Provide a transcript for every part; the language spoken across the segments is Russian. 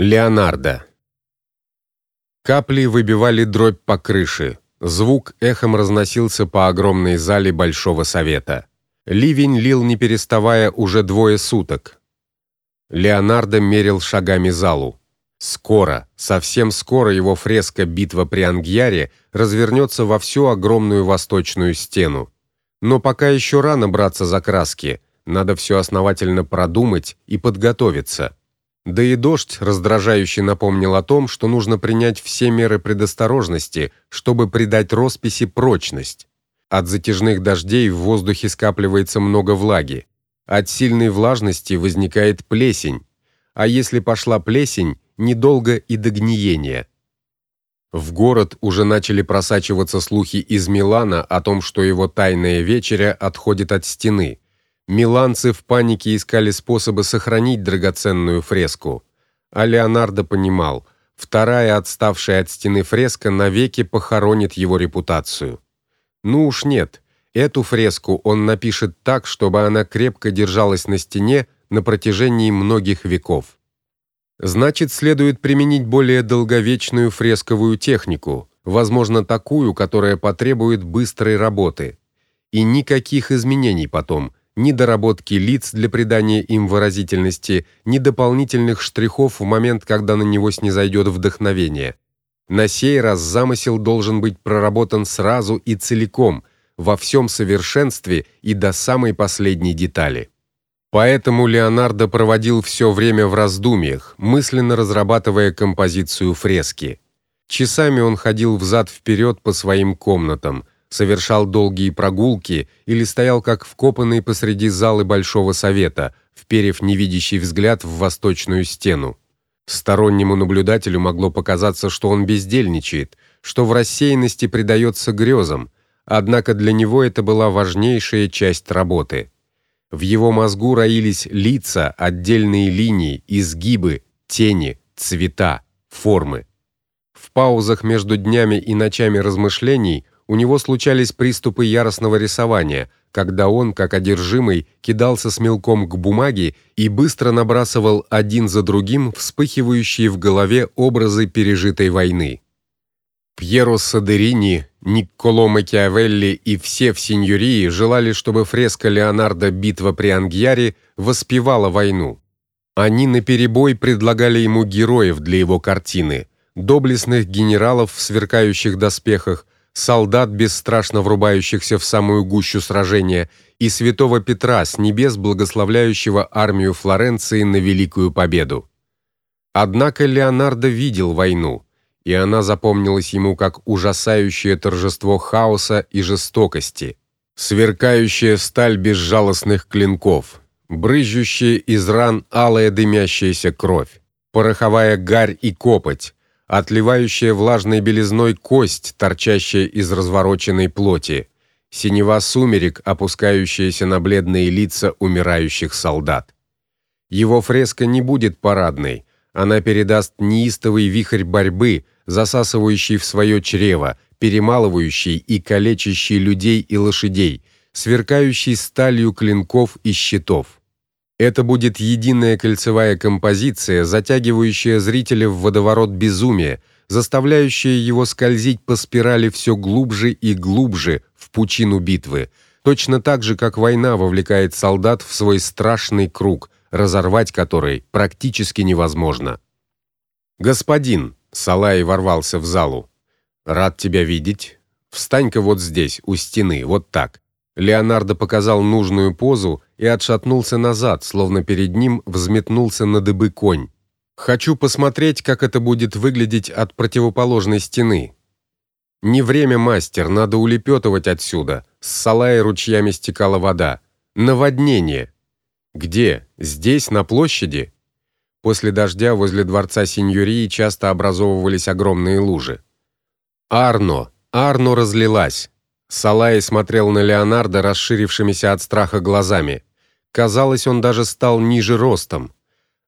Леонардо. Капли выбивали дробь по крыше. Звук эхом разносился по огромной зале большого совета. Ливень лил не переставая уже двое суток. Леонардо мерил шагами залу. Скоро, совсем скоро его фреска Битва при Ангьяре развернется во всю огромную восточную стену. Но пока еще рано браться за краски. Надо все основательно продумать и подготовиться. Да и дождь раздражающе напомнил о том, что нужно принять все меры предосторожности, чтобы придать росписи прочность. От затяжных дождей в воздухе скапливается много влаги. От сильной влажности возникает плесень. А если пошла плесень, недолго и до гниения. В город уже начали просачиваться слухи из Милана о том, что его тайная вечеря отходит от стены. Миланцы в панике искали способы сохранить драгоценную фреску, а Леонардо понимал, вторая отставшая от стены фреска навеки похоронит его репутацию. Ну уж нет, эту фреску он напишет так, чтобы она крепко держалась на стене на протяжении многих веков. Значит, следует применить более долговечную фресковую технику, возможно, такую, которая потребует быстрой работы. И никаких изменений потом, ни доработки лиц для придания им выразительности, ни дополнительных штрихов в момент, когда на него снизойдет вдохновение. На сей раз замысел должен быть проработан сразу и целиком, во всем совершенстве и до самой последней детали. Поэтому Леонардо проводил все время в раздумьях, мысленно разрабатывая композицию фрески. Часами он ходил взад вперед по своим комнатам, совершал долгие прогулки или стоял как вкопанный посреди залы большого совета, вперев невидящий взгляд в восточную стену. Стороннему наблюдателю могло показаться, что он бездельничает, что в рассеянности предается грезам, однако для него это была важнейшая часть работы. В его мозгу роились лица, отдельные линии, изгибы, тени, цвета, формы. В паузах между днями и ночами размышлений у него случались приступы яростного рисования, когда он, как одержимый, кидался с мелком к бумаге и быстро набрасывал один за другим вспыхивающие в голове образы пережитой войны. Пьеро Садерини, Никколо Макиавелли и все в Синьории желали, чтобы фреска Леонардо Битва при Ангьяре воспевала войну. Они наперебой предлагали ему героев для его картины: доблестных генералов в сверкающих доспехах, солдат, бесстрашно врубающихся в самую гущу сражения, и святого Петра с небес благословляющего армию Флоренции на великую победу. Однако Леонардо видел войну, и она запомнилась ему как ужасающее торжество хаоса и жестокости, сверкающая сталь безжалостных клинков, брызжущая из ран алая дымящаяся кровь, пороховая гарь и копоть, отливающая влажной белизной кость, торчащая из развороченной плоти, синева сумерек, опускающаяся на бледные лица умирающих солдат. Его фреска не будет парадной, она передаст неистовый вихрь борьбы, засасывающий в свое чрево, перемалывающий и калечащий людей и лошадей, сверкающий сталью клинков и щитов. Это будет единая кольцевая композиция, затягивающая зрителя в водоворот безумия, заставляющая его скользить по спирали все глубже и глубже в пучину битвы, точно так же, как война вовлекает солдат в свой страшный круг, разорвать который практически невозможно. Господин, Салай ворвался в залу. Рад тебя видеть. Встань-ка вот здесь, у стены, вот так. Леонардо показал нужную позу и отшатнулся назад, словно перед ним взметнулся на дыбы конь. Хочу посмотреть, как это будет выглядеть от противоположной стены. Не время, мастер, надо улепетывать отсюда. С Салая ручьями стекала вода. Наводнение. Где? Здесь, на площади? После дождя возле дворца Синьории часто образовывались огромные лужи. Арно, Арно разлилась. Салай смотрел на Леонардо расширившимися от страха глазами. Казалось, он даже стал ниже ростом.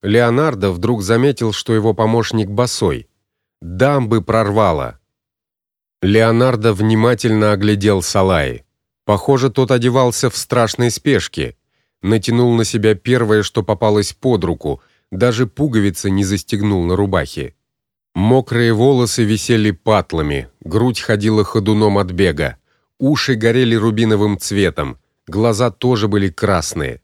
Леонардо вдруг заметил, что его помощник босой. Дамбы прорвало. Леонардо внимательно оглядел Салай. Похоже, тот одевался в страшной спешке. Натянул на себя первое, что попалось под руку, даже пуговицы не застегнул на рубахе. Мокрые волосы висели патлами, грудь ходила ходуном от бега, уши горели рубиновым цветом, глаза тоже были красные.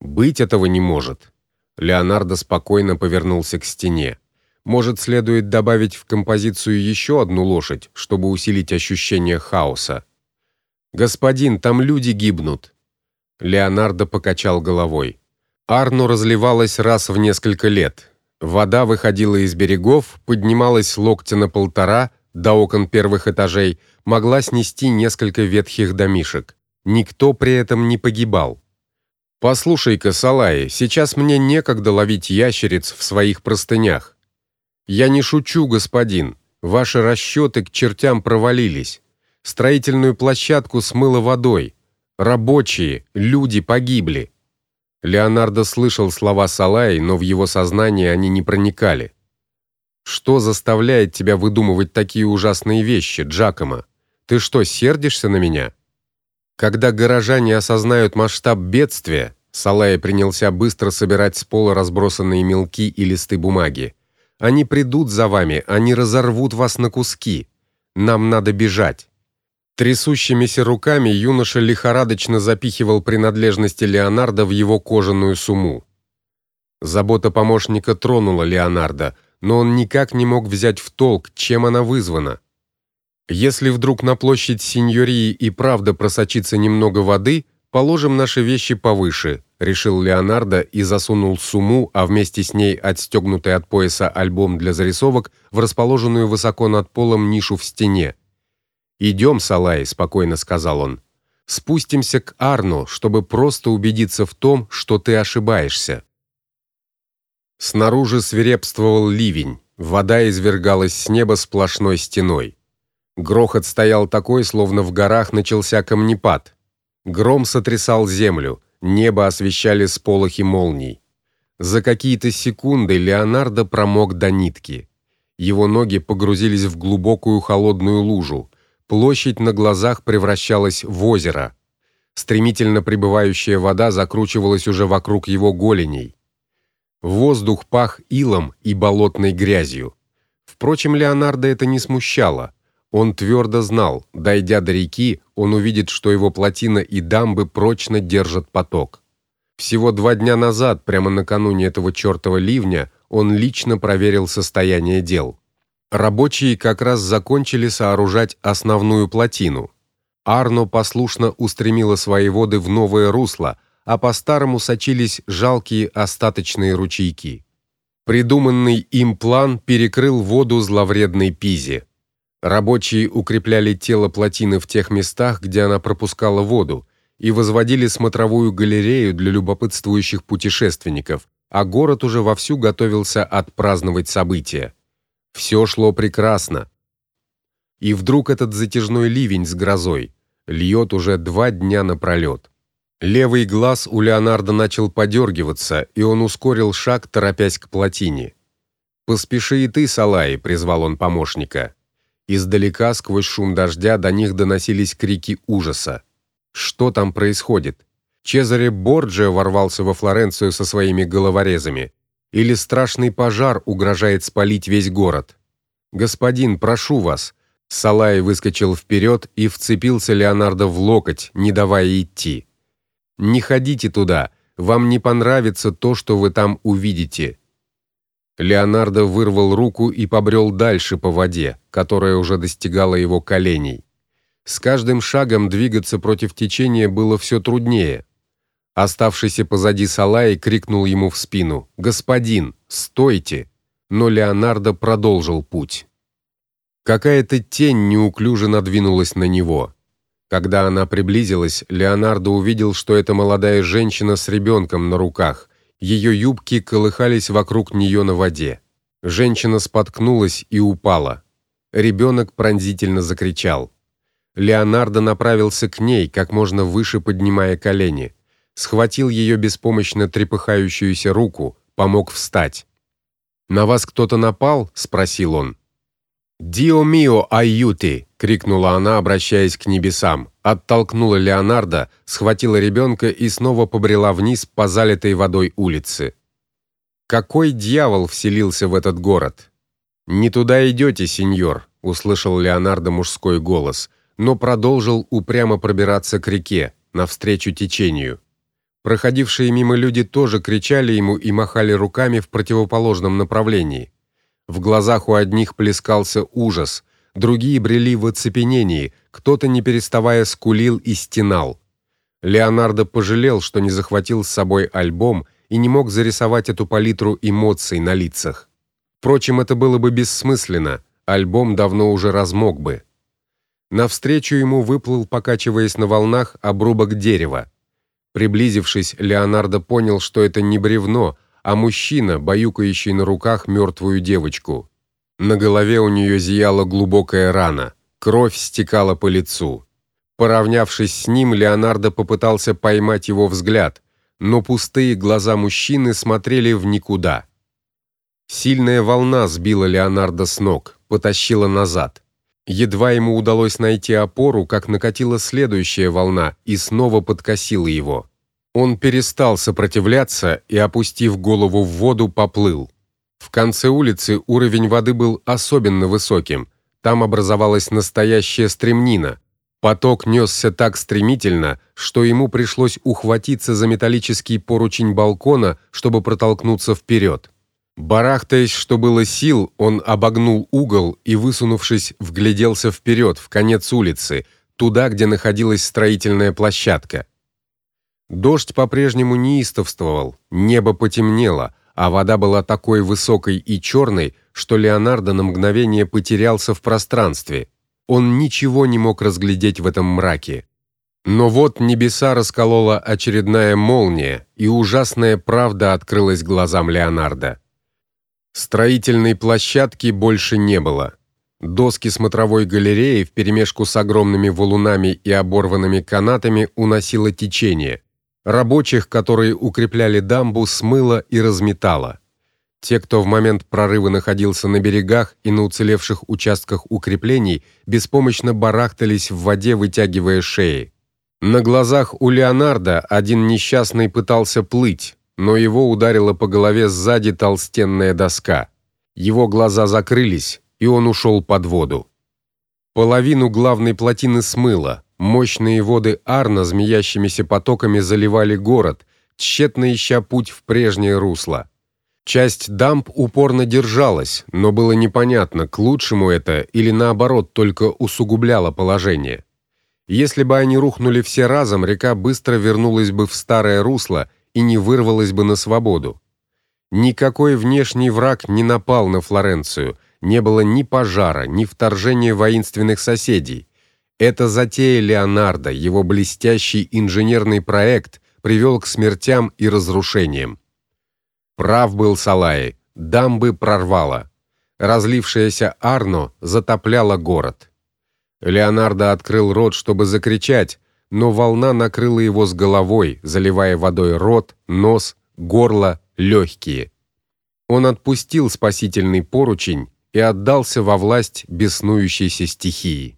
Быть этого не может. Леонардо спокойно повернулся к стене. Может, следует добавить в композицию еще одну лошадь, чтобы усилить ощущение хаоса. Господин, там люди гибнут. Леонардо покачал головой. Арно разливалась раз в несколько лет. Вода выходила из берегов, поднималась локтя на полтора до окон первых этажей, могла снести несколько ветхих домишек. Никто при этом не погибал. Послушай-ка, Салай, сейчас мне некогда ловить ящериц в своих простынях. Я не шучу, господин. Ваши расчеты к чертям провалились. Строительную площадку смыло водой. Рабочие, люди погибли. Леонардо слышал слова Салай, но в его сознание они не проникали. Что заставляет тебя выдумывать такие ужасные вещи, Джакомо? Ты что, сердишься на меня? Когда горожане осознают масштаб бедствия, Салай принялся быстро собирать с пола разбросанные мелки и листы бумаги. Они придут за вами, они разорвут вас на куски. Нам надо бежать. Трясущимися руками юноша лихорадочно запихивал принадлежности Леонардо в его кожаную сумму. Забота помощника тронула Леонардо, но он никак не мог взять в толк, чем она вызвана. Если вдруг на площадь Синьории и правда просочится немного воды, положим наши вещи повыше, решил Леонардо и засунул сумму, а вместе с ней отстегнутый от пояса альбом для зарисовок в расположенную высоко над полом нишу в стене. «Идем, Салай», — спокойно сказал он. «Спустимся к Арну, чтобы просто убедиться в том, что ты ошибаешься». Снаружи свирепствовал ливень, вода извергалась с неба сплошной стеной. Грохот стоял такой, словно в горах начался камнепад. Гром сотрясал землю, небо освещали сполохи молний. За какие-то секунды Леонардо промок до нитки. Его ноги погрузились в глубокую холодную лужу, Площадь на глазах превращалась в озеро. Стремительно прибывающая вода закручивалась уже вокруг его голеней. Воздух пах илом и болотной грязью. Впрочем, Леонардо это не смущало. Он твердо знал, дойдя до реки, он увидит, что его плотина и дамбы прочно держат поток. Всего два дня назад, прямо накануне этого чертова ливня, он лично проверил состояние дел. Рабочие как раз закончили сооружать основную плотину. Арно послушно устремила свои воды в новое русло, а по-старому сочились жалкие остаточные ручейки. Придуманный им план перекрыл воду зловредной Пизе. Рабочие укрепляли тело плотины в тех местах, где она пропускала воду, и возводили смотровую галерею для любопытствующих путешественников, а город уже вовсю готовился отпраздновать событие. Все шло прекрасно. И вдруг этот затяжной ливень с грозой льет уже два дня напролет. Левый глаз у Леонардо начал подергиваться, и он ускорил шаг, торопясь к плотине. "Поспеши и ты, Салай", призвал он помощника. Издалека сквозь шум дождя до них доносились крики ужаса. Что там происходит? Чезаре Борджио ворвался во Флоренцию со своими головорезами или страшный пожар угрожает спалить весь город. Господин, прошу вас. Салай выскочил вперед и вцепился Леонардо в локоть, не давая идти. Не ходите туда, вам не понравится то, что вы там увидите. Леонардо вырвал руку и побрел дальше по воде, которая уже достигала его коленей. С каждым шагом двигаться против течения было все труднее. Оставшийся позади Салай крикнул ему в спину: "Господин, стойте!" Но Леонардо продолжил путь. Какая-то тень неуклюже надвинулась на него. Когда она приблизилась, Леонардо увидел, что это молодая женщина с ребенком на руках. Ее юбки колыхались вокруг нее на воде. Женщина споткнулась и упала. Ребенок пронзительно закричал. Леонардо направился к ней, как можно выше поднимая колени схватил ее беспомощно трепыхающуюся руку, помог встать. На вас кто-то напал? спросил он. Дио мио айюти, крикнула она, обращаясь к небесам. Оттолкнула Леонардо, схватила ребенка и снова побрела вниз по залитой водой улице. Какой дьявол вселился в этот город? Не туда идете, сеньор, услышал Леонардо мужской голос, но продолжил упрямо пробираться к реке, навстречу течению. Проходившие мимо люди тоже кричали ему и махали руками в противоположном направлении. В глазах у одних плескался ужас, другие брели в оцепенении, кто-то не переставая скулил и стенал. Леонардо пожалел, что не захватил с собой альбом и не мог зарисовать эту палитру эмоций на лицах. Впрочем, это было бы бессмысленно, альбом давно уже размок бы. Навстречу ему выплыл, покачиваясь на волнах, обрубок дерева. Приблизившись, Леонардо понял, что это не бревно, а мужчина, баюкающий на руках мертвую девочку. На голове у нее зияла глубокая рана, кровь стекала по лицу. Поравнявшись с ним, Леонардо попытался поймать его взгляд, но пустые глаза мужчины смотрели в никуда. Сильная волна сбила Леонардо с ног, потащила назад. Едва ему удалось найти опору, как накатила следующая волна и снова подкосила его. Он перестал сопротивляться и, опустив голову в воду, поплыл. В конце улицы уровень воды был особенно высоким. Там образовалась настоящая стремнина. Поток несся так стремительно, что ему пришлось ухватиться за металлический поручень балкона, чтобы протолкнуться вперед. Барахтаясь, что было сил, он обогнул угол и, высунувшись, вгляделся вперед, в конец улицы, туда, где находилась строительная площадка. Дождь по-прежнему неистовствовал, небо потемнело, а вода была такой высокой и черной, что Леонардо на мгновение потерялся в пространстве. Он ничего не мог разглядеть в этом мраке. Но вот небеса расколола очередная молния, и ужасная правда открылась глазам Леонардо. Строительной площадки больше не было. Доски смотровой галереи вперемешку с огромными валунами и оборванными канатами уносило течение. Рабочих, которые укрепляли дамбу, смыло и разметало. Те, кто в момент прорыва находился на берегах и на уцелевших участках укреплений, беспомощно барахтались в воде, вытягивая шеи. На глазах у Леонардо один несчастный пытался плыть, но его ударила по голове сзади толстенная доска. Его глаза закрылись, и он ушел под воду. Половину главной плотины смыло. Мощные воды Арна змеящимися потоками заливали город, тщетно ища путь в прежнее русло. Часть дамб упорно держалась, но было непонятно, к лучшему это или наоборот только усугубляло положение. Если бы они рухнули все разом, река быстро вернулась бы в старое русло и не вырвалась бы на свободу. Никакой внешний враг не напал на Флоренцию, не было ни пожара, ни вторжения воинственных соседей. Это затея Леонардо, его блестящий инженерный проект привел к смертям и разрушениям. Прав был Салаи, дамбы прорвало. Разлившаяся Арно затопляла город. Леонардо открыл рот, чтобы закричать, но волна накрыла его с головой, заливая водой рот, нос, горло, легкие. Он отпустил спасительный поручень и отдался во власть беснующейся стихии.